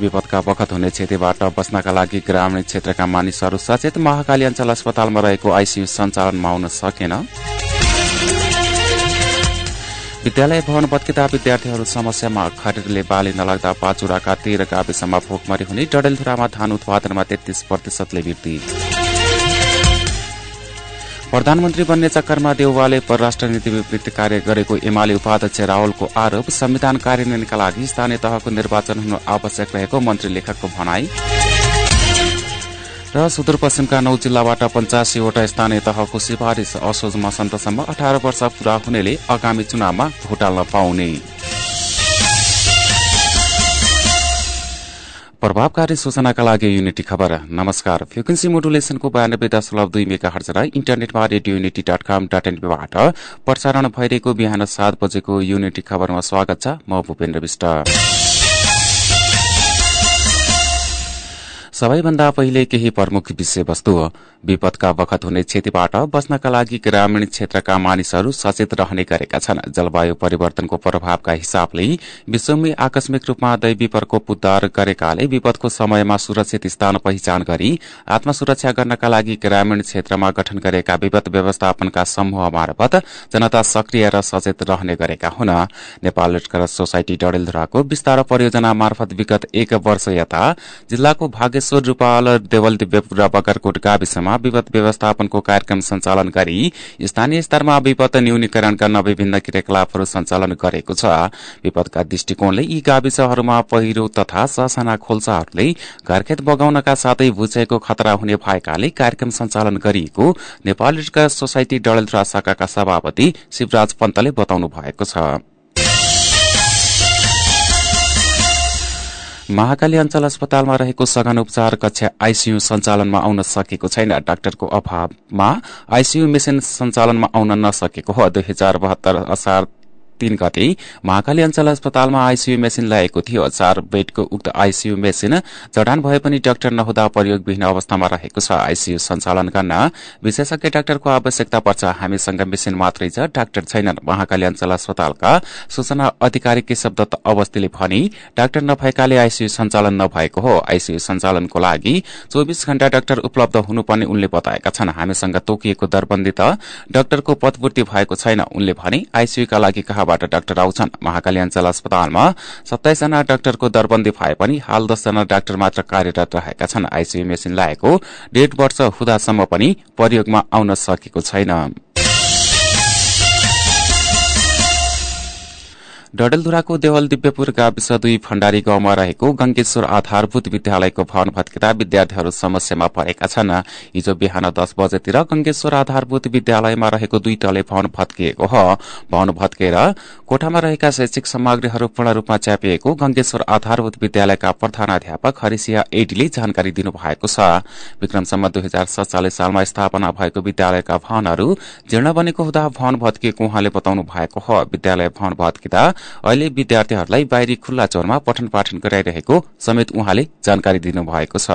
विपदका बखत हुने क्षतिबाट बच्नका लागि ग्रामीण क्षेत्रका मानिसहरू सचेत महाकाली अञ्चल अस्पतालमा रहेको आइसियू सञ्चालनमा आउन सकेन। विद्यालय भवन बत्किँदा विद्यार्थीहरू समस्यामा खरिदले बाली नलाग्दा पाचुराका तेह्र गाविसमा भोकमरी हुने डडेलधुरामा धान उत्पादनमा तेत्तीस प्रतिशतले वृद्धि। प्रधानमन्त्री बन्ने चक्करमा देउवाले परराष्ट्र नीति विपरीत कार्य गरेको एमाले उपाध्यक्ष राहुलको आरोप संविधान कार्यान्वयनका लागि स्थानीय तहको निर्वाचन हुनु आवश्यक रहेको मन्त्री लेखकको भनाई। र सुदूरपश्चिमका नौ जिल्लाबाट पञ्चासीवटा स्थानीय तहको सिफारिश असोज मसन्तसम्म अठार वर्ष पूरा हुनेले आगामी चुनावमा भोट पाउने। प्रभावकारी सूचनाका लागि युनिटी खबर नमस्कार। फ्रिक्वेन्सी मोडुलेसनको बयानब्बे दशमलव दुई मेगा हर्ज र इन्टरनेटमा Radio Unity dot com dot एनपीबाट प्रसारण भइरहेको बिहान सात बजेको युनिटी खबरमा स्वागत छ म भूपेन्द्र विष्ट। सबैभन्दा पहिले केही प्रमुख विषयवस्तु विपदका बखत हुने क्षतिबाट बच्नका लागि ग्रामीण क्षेत्रका मानिसहरू सचेत रहने गरेका छन्। जलवायु परिवर्तनको प्रभावका हिसाबले विश्वमै आकस्मिक रूपमा दैवी प्रकोप उद्धार गरेकाले विपदको समयमा सुरक्षित स्थान पहिचान गरी आत्मसुरक्षा गर्नका लागि ग्रामीण क्षेत्रमा गठन गरेका विपद व्यवस्थापनका समूह मार्फत जनता सक्रिय र सचेत रहने गरेका हुन्। नेपाल रेडक्रस सोसाइटी डडेलधुराको विस्तार परियोजना मार्फत विगत एक वर्ष यता जिल्लाको भागेश्वर रूपाल देवल दिव्यपुर र बगरकोट गाविसमा विपद व्यवस्थापनको कार्यक्रम सञ्चालन गरी स्थानीय स्तरमा विपद न्यूनीकरण गर्न विभिन्न क्रियाकलापहरू सञ्चालन गरेको छ। विपदका दृष्टिकोणले यी गाविसहरूमा पहिरो तथा ससाना खोल्साहरूले घरखेत बगाउनका साथै भूचयको खतरा हुने भएकाले कार्यक्रम सञ्चालन गरिएको नेपाल सोसाइटी डडेलधुरा शाखाका सभापति शिवराज पन्तले बताउनु भएको छ। महाकाली अञ्चल अस्पतालमा रहेको सघन उपचार कक्ष आइसियू सञ्चालनमा आउन सकेको छैन। डाक्टरको अभावमा आइसियू मेसिन सञ्चालनमा आउन नसकेको हो। दुई हजार बहत्तर असार तीन गते महाकाली अञ्चल अस्पतालमा आइसियू मेसिन ल्याएको थियो। चार बेडको उक्त आइसियू मेसिन जडान भए पनि डाक्टर नहुँदा प्रयोगविहीन अवस्थामा रहेको छ। आइसियू सञ्चालन गर्न विशेषज्ञ डाक्टरको आवश्यकता पर्छ। हामीसँग मेसिन मात्रै छ डाक्टर छैनन्। महाकाली अञ्चल अस्पतालका सूचना अधिकारी केशव दत्त अवस्थीले भने डाक्टर नभएकाले आइसियू सञ्चालन नभएको हो। आइसियू सञ्चालनको लागि चौविस घण्टा डाक्टर उपलब्ध हुनुपर्ने उनले बताएका छन्। हामीसँग तोकिएको दरबन्दी त डाक्टरको पदपूर्ति भएको छैन। उनले भने आइसियूका लागि कहाँ बाट डाक्टर आउँछन्। महाकाली अञ्चल अस्पतालमा सत्ताइसजना डाक्टरको दरबन्दी भए पनि हाल दसजना डाक्टर मात्र कार्यरत रहेका छन्। आइसियू मेसिन लागेको डेढ वर्ष हुँदासम्म पनि प्रयोगमा आउन सकेको छैन। डडेलधुराको देवल दिव्यपुर गाविस दुई भण्डारी गाउँमा रहेको गंगेश्वर आधारभूत विद्यालयको भवन भत्किँदा विद्यार्थीहरू समस्यामा परेका छन्। हिजो बिहान दस बजेतिर गंगेश्वर आधारभूत विद्यालयमा रहेको दुई तले भवन भत्किएको हो। भवन भत्केर कोठामा रहेका शैक्षिक सामग्रीहरू पूर्ण रूपमा च्यापिएको गंगेश्वर आधारभूत विद्यालयका प्रधानाध्यापक हरिसिया एडीले जानकारी दिनुभएको छ। विक्रमसम्म दुई हजार सत्तालिस सालमा स्थापना भएको विद्यालयका भवनहरू जीर्ण बनेको हुँदा भवन भत्किएको उहाँले बताउनु भएको हो। विद्यालय भवन भत्किँदा अहिले विद्यार्थीहरूलाई बाहिरी खुल्ला चौरमा पठन पाठन गराइरहेको समेत उहाँले जानकारी दिनुभएको छ।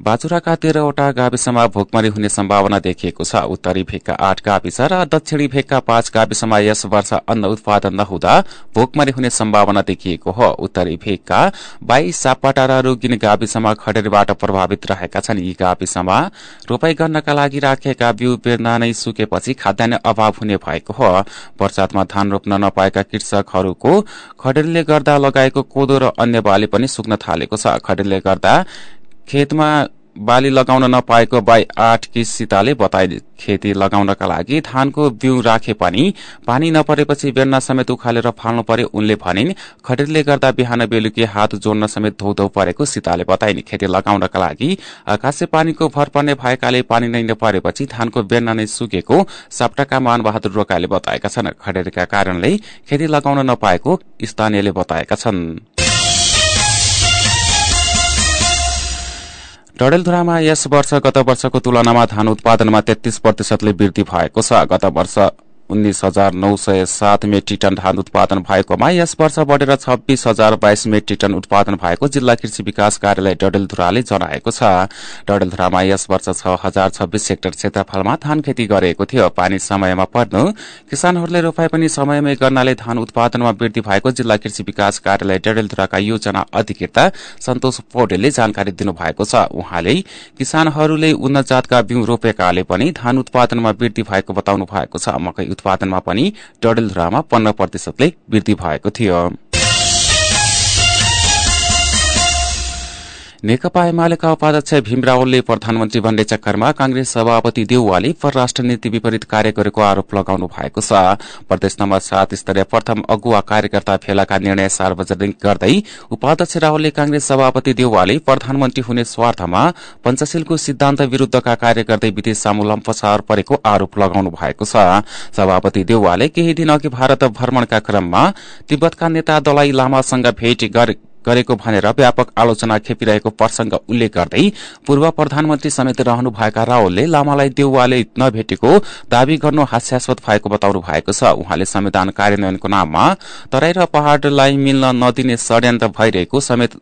बाजुराका तेह्रवटा गाविसमा भोकमरी हुने सम्भावना देखिएको छ। उत्तरी भेगका आठ गाविस र दक्षिणी भेगका पाँच गाविसमा यस वर्ष अन्न उत्पादन नहुँदा भोकमरी हुने सम्भावना देखिएको हो। उत्तरी भेगका बाइस सापटा र रोगिन गाविसमा खडेरीबाट प्रभावित रहेका छन्। यी गाविसमा रोपाई गर्नका लागि राखेका बिउ बेर्ना नै सुकेपछि खाद्यान्न अभाव हुने भएको हो। वर्षातमा धान रोप्न नपाएका कृषकहरूको खडेरीले गर्दा लगाएको कोदो र अन्य बाली पनि सुक्न थालेको छ। खडेरीले गर्दा खेतमा बाली लगाउन नपाएको बाई आठ किसिताले बताए खेती लगाउनका लागि धानको बिउ राखे पनि पानी नपरेपछि बेर्ना समेत उखालेर फाल्नु पर्यो। उनले भनिन् खडेरले गर्दा बिहान बेलुकी हात जोड्न समेत धौधौ परेको सीताले बताइन्। खेती लगाउनका लागि आकाशे पानीको भर पर्ने भएकाले पानी नै नपरेपछि धानको बेर्ना नै सुकेको साप्टाका मान बहादुर रोकाले बताएका छन्। खडेरीका कारणले खेती लगाउन नपाएको स्थानीयले बताएका छन्। डडेलधुरामा यस वर्ष गत वर्षको तुलनामा धान उत्पादनमा तेत्तीस प्रतिशतले वृद्धि भएको छ। गत वर्ष उन्नाइस हजार नौ सय सात मेट्रिक टन धान उत्पादन भएकोमा यस वर्ष बढ़ेर छब्बीस हजार बाइस मेट्रिक टन उत्पादन भएको जिल्ला कृषि विकास कार्यालय डडेलधुराले जनाएको छ। डडेलधुरामा यस वर्ष छ हजार छब्बीस हेक्टर क्षेत्रफलमा धान खेती गरेको थियो। पानी समयमा पर्नु किसानहरूले रोपाई पनि समयमै गर्नाले धान उत्पादनमा वृद्धि भएको जिल्ला कृषि विकास कार्यालय डडेलधुराका योजना अधिकृता सन्तोष पौडेलले जानकारी दिनुभएको छ। उहाँले किसानहरूले उन्नत जातका बिउ रोपेकाले पनि धान उत्पादनमा वृद्धि भएको बताउनु भएको छ। उत्पादनमा पनि डडेलधुरामा पन्ध्र प्रतिशतले वृद्धि भएको थियो। नेकपा एमालेका उपाध्यक्ष भीम रावलले प्रधानमन्त्री बन्ने चक्करमा कांग्रेस सभापति देउवाले परराष्ट्र नीति विपरीत कार्य गरेको आरोप लगाउनु भएको छ। प्रदेश नम्बर सात स्तरीय प्रथम अगुवा कार्यकर्ता फेलाका निर्णय सार्वजनिक गर्दै उपाध्यक्ष रावलले कांग्रेस सभापति देउवाले प्रधानमन्त्री हुने स्वार्थमा पञ्चशीलको सिद्धान्त विरूद्धका कार्य गर्दै विदेश सामु लम्पसार परेको आरोप लगाउनु भएको छ। सभापति देउवाले केही दिन अघि भारत भ्रमणका क्रममा तिब्बतका नेता दलाई लामासँग भेट गरेको भनेर व्यापक आलोचना खेपिरहेको प्रसंग उल्लेख गर्दै पूर्व प्रधानमन्त्री समेत रहनुभएका रावलले लामालाई देउवाले नभेटेको दावी गर्नु हास्यास्पद भएको बताउनु भएको छ। उहाँले संविधान कार्यान्वयनको नाममा तराई र पहाड़लाई मिल्न नदिने षड्यन्त्र भइरहेको समेत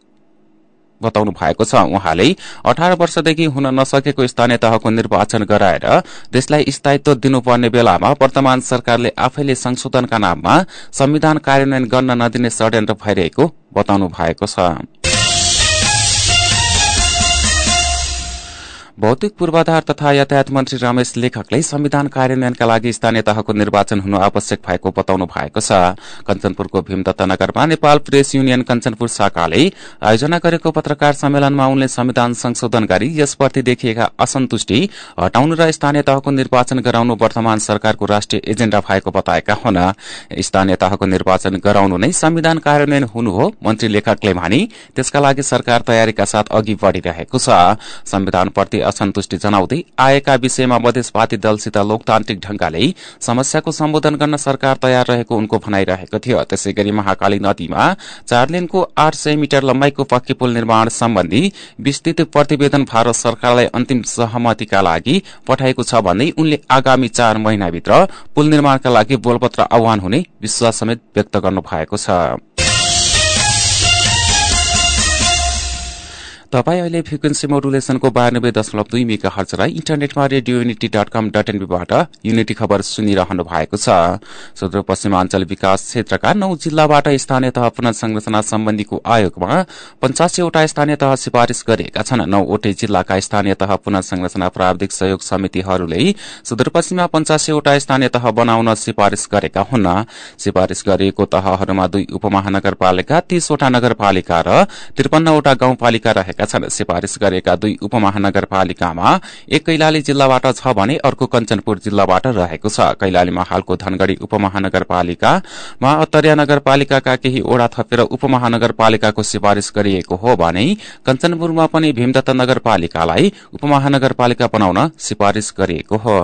बताउनु भएको छ। उहाँले अठार वर्षदेखि हुन नसकेको स्थानीय तहको निर्वाचन गराएर देशलाई स्थायित्व दिनुपर्ने बेलामा वर्तमान सरकारले आफैले संशोधनका नाममा संविधान कार्यान्वयन गर्न नदिने षड्यन्त्र भइरहेको बताउनु भएको छ। भौतिक पूर्वाधार तथा यातायात मन्त्री रमेश लेखकले संविधान कार्यान्वयनका लागि स्थानीय तहको निर्वाचन हुनु आवश्यक भएको बताउनु भएको छ। कञ्चनपुरको भीमदत्त नगरमा नेपाल प्रेस युनियन कञ्चनपुर शाखाले आयोजना गरेको पत्रकार सम्मेलनमा उनले संविधान संशोधन गरी यसप्रति देखिएका असन्तुष्टि हटाउनु र स्थानीय तहको निर्वाचन गराउनु वर्तमान सरकारको राष्ट्रिय एजेण्डा भएको बताएका हुन्। स्थानीय तहको निर्वाचन गराउनु नै संविधान कार्यान्वयन हुनु हो मन्त्री लेखकले भने त्यसका लागि सरकार तयारीका साथ अघि बढ़िरहेको छ। संविधानप्रति असन्तुष्टि जनाउँदै आएका विषयमा मधेसवादी दलसित लोकतान्त्रिक ढंगले समस्याको सम्बोधन गर्न सरकार तयार रहेको उनको भनाइरहेको थियो। त्यसै गरी महाकाली नदीमा चार लेनको आठ सय मिटर लम्बाइको पक्की पुल निर्माण सम्बन्धी विस्तृत प्रतिवेदन भारत सरकारलाई अन्तिम सहमतिका लागि पठाएको छ भन्दै उनले आगामी चार महिनाभित्र पुल निर्माणका लागि बोलपत्र आह्वान हुने विश्वास समेत व्यक्त गर्नु भएको छ। तपाईँ अहिले फ्रिक्वेन्सी मोडुलेसनको बानब्बे दशमलव दुई मेगा हर्चलाई इन्टरनेटमा Radio Unity dot com dot एनबीबाट unity खबर सुनिरहनु भएको छ। सुदूरपश्चिमाञ्चल विकास क्षेत्रका नौ जिल्लाबाट स्थानीय तह पुनर्संरचना सम्बन्धीको आयोगमा पञ्चासीवटा स्थानीय तह सिफारिश गरिएका छन्। नौवटै जिल्लाका स्थानीय तह पुनर्संरचना प्राविधिक सहयोग समितिहरूले सुदूरपश्चिममा पञ्चासीवटा स्थानीय तह बनाउन सिफारिश गरेका हुन्। सिफारिश गरिएको तहहरूमा दुई उपमहानगरपालिका तीसवटा नगरपालिका र त्रिपन्नवटा गाउँपालिका रहेका छन्। सिफारिश गरेका दुई उपमहानगरपालिकामा एक कैलाली जिल्लाबाट छ भने अर्को कञ्चनपुर जिल्लाबाट रहेको छ। कैलालीमा हालको धनगढ़ी उपमहानगरपालिकामा अत्तरिया नगरपालिकाका केही ओड़ा थपेर उपमहानगरपालिकाको सिफारिश गरिएको हो भने कञ्चनपुरमा पनि भीमदत्त नगरपालिकालाई उपमहानगरपालिका बनाउन सिफारिश गरिएको हो।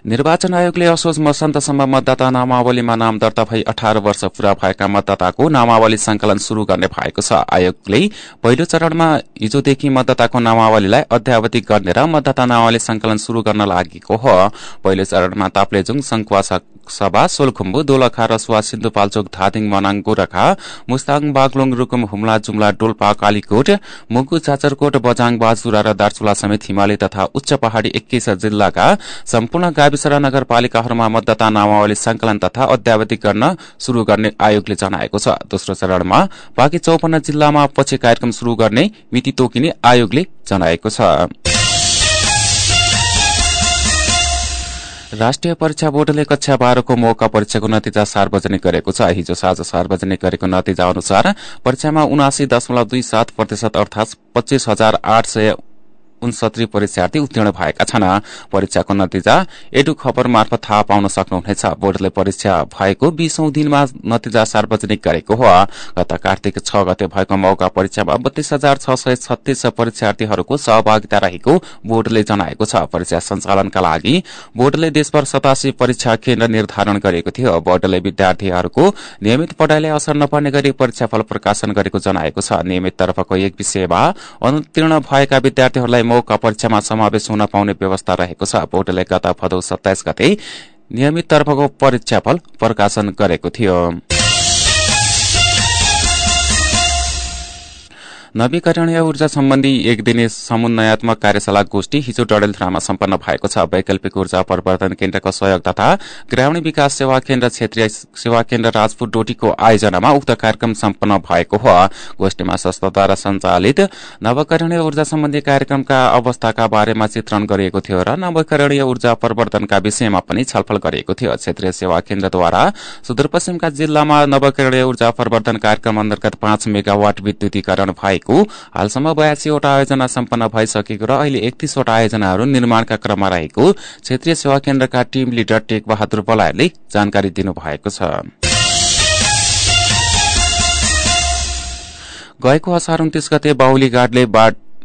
निर्वाचन आयोगले असोज मसन्तसम्म मतदाता नामावलीमा नाम दर्ता भई अठार वर्ष पूरा भएका मतदाताको नामावली संकलन शुरू गर्ने भएको छ। आयोगले पहिलो चरणमा हिजोदेखि मतदाताको नामावलीलाई अध्यावधि गर्ने र मतदाता नामावली संकलन शुरू गर्न लागेको हो। पहिलो चरणमा ताप्लेजुङ संखुवा सभा सोलखुम्बु दोलखा रसुवा सिन्धुपाल्चोक धादिङ मनाङ गोरखा मुस्ताङ बागलुङ रुकुम हुम्ला जुम्ला डोल्पा कालीकोट मुगु चाचरकोट बजाङ बाजुरा र दार्चुला समेत हिमाली तथा उच्च पहाड़ी एक्काइस जिल्लाका सम्पूर्ण गाविस र नगरपालिकाहरूमा मतदाता नामावली संकलन तथा अध्यावधि गर्न शुरू गर्ने आयोगले जनाएको छ। दोस्रो चरणमा बाँकी चौपन्न जिल्लामा पछि कार्यक्रम शुरू गर्ने मिति तोकिने आयोगले जनाएको छ। राष्ट्रिय परीक्षा बोर्डले कक्षा बाह्रको मौका परीक्षाको नतिजा सार्वजनिक गरेको छ। हिजो साँझ सार्वजनिक गरेको नतिजा अनुसार परीक्षामा उनासी दशमलव दुई सात प्रतिशत अर्थात पच्चीस हजार आठ सय उनसत्तरी परीक्षार्थी उत्तीर्ण भएका छन्। परीक्षाको नतिजा एडु खबर मार्फत थाहा पाउन सक्नुहुनेछ बोर्डले परीक्षा भएको बीसौं दिनमा नतिजा सार्वजनिक गरेको हो। गत कार्तिक छ गते भएको मौका परीक्षामा बत्तीस हजार छ सय छत्तीस परीक्षार्थीहरूको सहभागिता रहेको बोर्डले जनाएको छ। परीक्षा सञ्चालनका लागि बोर्डले देशभर सतासी परीक्षा केन्द्र निर्धारण गरेको थियो। बोर्डले विद्यार्थीहरूको नियमित पढ़ाईलाई असर नपर्ने गरी परीक्षाफल प्रकाशन गरेको जनाएको छ। नियमित तर्फको एक विषयमा अनुतीर्ण भएका विद्यार्थीहरूलाई मौका परीक्षामा समावेश हुन पाउने व्यवस्था रहेको छ। बोर्डले गत भदौ सत्ताइस गते नियमित तर्फको परीक्षाफल प्रकाशन गरेको थियो। नवीकरणीय ऊर्जा सम्बन्धी एक दिने समन्वयात्मक कार्यशाला गोष्ठी हिजो डडेलधुरामा सम्पन्न भएको छ। वैकल्पिक ऊर्जा परिवर्तन केन्द्रको सहयोग तथा ग्रामीण विकास सेवा केन्द्र क्षेत्रीय सेवा केन्द्र राजपुर डोटीको आयोजनामा उक्त कार्यक्रम सम्पन्न भएको हो। गोष्ठीमा संस्थाद्वारा संचालित नवकरणीय ऊर्जा सम्बन्धी कार्यक्रमका अवस्थाका बारेमा चित्रण गरिएको थियो र नवकरणीय ऊर्जा परिवर्तनका विषयमा पनि छलफल गरिएको थियो। क्षेत्रीय सेवा केन्द्रद्वारा सुदूरपश्चिमका जिल्लामा नवकरणीय ऊर्जा परिवर्तन कार्यक्रम अन्तर्गत पाँच मेगावाट विद्युतीकरण भएको भएको हालसम्म बयासीवटा आयोजना सम्पन्न भइसकेको र अहिले एकतीसवटा आयोजनाहरू निर्माणका क्रममा रहेको क्षेत्रीय सेवा केन्द्रका टीम लिडर टेक बहादुर बलायरले जानकारी दिनुभएको छ। गएको असार उन्तिस गते बाहुली गाडले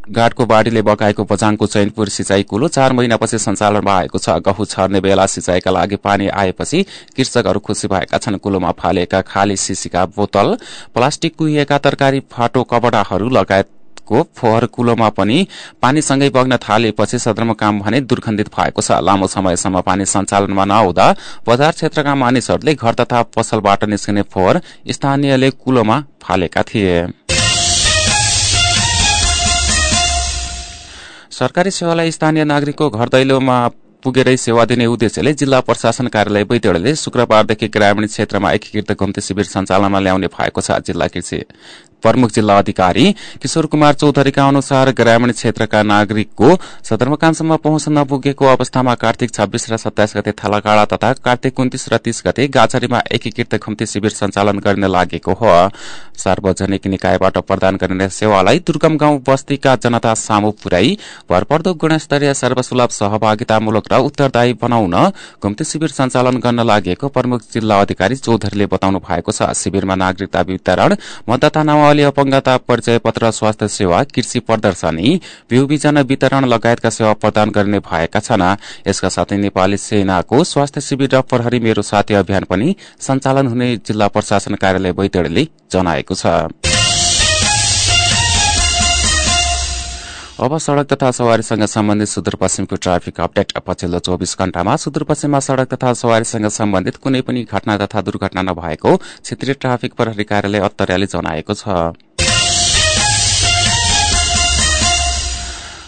गाडको बाढ़ीले बगाएको बजाङको चैनपुर सिंचाई कुलो चार महिनापछि सञ्चालनमा आएको छ। गहु छर्ने बेला सिंचाईका लागि पानी आएपछि कृषकहरू खुशी भएका छन्। कुलोमा फालेका खाली सिसीका बोतल प्लास्टिक कुहिएका तरकारी फाटो कपडाहरू लगायत को फोहोर कुलोमा पनि पानीसँगै बग्न थालेपछि सदरमुकाम भने दुर्गन्धित भएको छ। लामो समयसम्म पानी सञ्चालनमा नहुँदा बजार क्षेत्रका मानिसहरूले घर तथा पसलबाट निस्किने फोहोर स्थानीयले कुलोमा फालेका थिए। सरकारी सेवालाई स्थानीय नागरिकको घर दैलोमा पुगेरै सेवा दिने उद्देश्यले जिल्ला प्रशासन कार्यालय बैतडले शुक्रबारदेखि ग्रामीण क्षेत्रमा एकीकृत घुम्ती शिविर सञ्चालनमा ल्याउने भएको छ जिल्ला कृषि प्रमुख जिल्ला अधिकारी किशोर कुमार चौधरीका अनुसार ग्रामीण क्षेत्रका नागरिकको सदरमुकामसम्म पहुँच नपुगेको अवस्थामा कार्तिक छब्बीस र सत्ताइस गते थालाकाड़ा तथा कार्तिक उन्तिस र तीस गते गाछारीमा एकीकृत घुम्ती शिविर सञ्चालन गर्न लागेको हो। सार्वजनिक निकायबाट प्रदान गरिने सेवालाई दुर्गम गाउँ बस्तीका जनता सामु पुर्याई भरपर्दो गुणस्तरीय सर्वसुलभ सहभागितामूलक र उत्तरदायी बनाउन घुम्ती शिविर सञ्चालन गर्न लागेको प्रमुख जिल्ला अधिकारी चौधरीले बताउनु भएको छ। शिविरमा नागरिकता वितरण मतदाता अपंगता परिचय पत्र स्वास्थ्य सेवा कृषि प्रदर्शनी बिउबिजन वितरण लगायतका सेवा प्रदान गर्ने भएका छन्। यसका साथै नेपाली सेनाको स्वास्थ्य शिविर र प्रहरी मेरो साथी अभियान पनि सञ्चालन हुने जिल्ला प्रशासन कार्यालय बैतडीले जनाएको छ। अब सड़क तथा सवारीसँग सम्बन्धित सुदूरपश्चिमको ट्राफिक अपडेट पछिल्लो चौबिस घण्टामा सुदूरपश्चिममा सड़क तथा सवारीसँग सम्बन्धित कुनै पनि घटना तथा दुर्घटना नभएको क्षेत्रीय ट्राफिक प्रहरी कार्यालय अत्तरियाले जनाएको छ।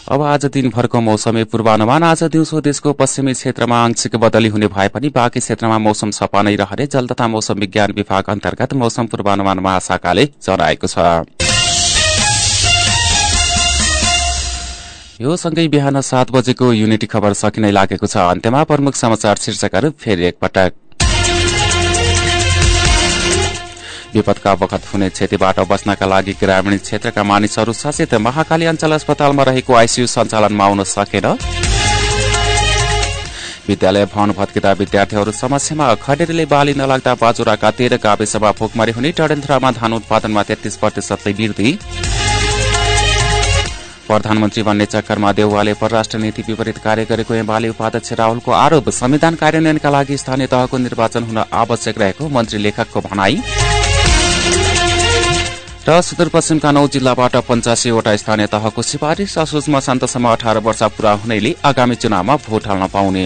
अब आज दिनभरको मौसमी पूर्वानुमान। आज दिउँसो देशको पश्चिमी क्षेत्रमा आंशिक बदली हुने भए पनि बाँकी क्षेत्रमा मौसम सफा नै रहने जल तथा मौसम विज्ञान विभाग अन्तर्गत मौसम पूर्वानुमान महाशाखाले जनाएको छ। यो सँगै बिहान सात बजेको युनिटी खबर सकिनै लागेको छ। अन्त्यमा प्रमुख समाचार शीर्षकहरू फेरि एकपटक। विपदका बखत हुने क्षतिबाट बच्नका लागि ग्रामीण क्षेत्रका मानिसहरू सचेत। महाकाली अञ्चल अस्पतालमा रहेको आइसियू सञ्चालनमा आउन सकेन। विद्यालय भवन भत्किँदा विद्यार्थीहरू समस्यामा खडेरीले बाली नलाग्दा बाजुराका तेह्र गाविसमा भोकमरी हुने टडेन्थ्रामा धान उत्पादनमा तेत्तीस प्रतिशतले वृद्धि। प्रधानमन्त्री बन्ने चक्करमा देउवाले परराष्ट्र नीति विपरीत कार्य गरेको एमाले उपाध्यक्ष राहुलको आरोप संविधान कार्यान्वयनका लागि स्थानीय तहको निर्वाचन हुन आवश्यक रहेको मन्त्री लेखकको भनाई। र सुदूरपश्चिमका नौ जिल्लाबाट पञ्चासीवटा स्थानीय तहको सिफारिश असोजमा शान्तसम्म अठार वर्ष पूरा हुनेले आगामी चुनावमा भोट हाल्न पाउने।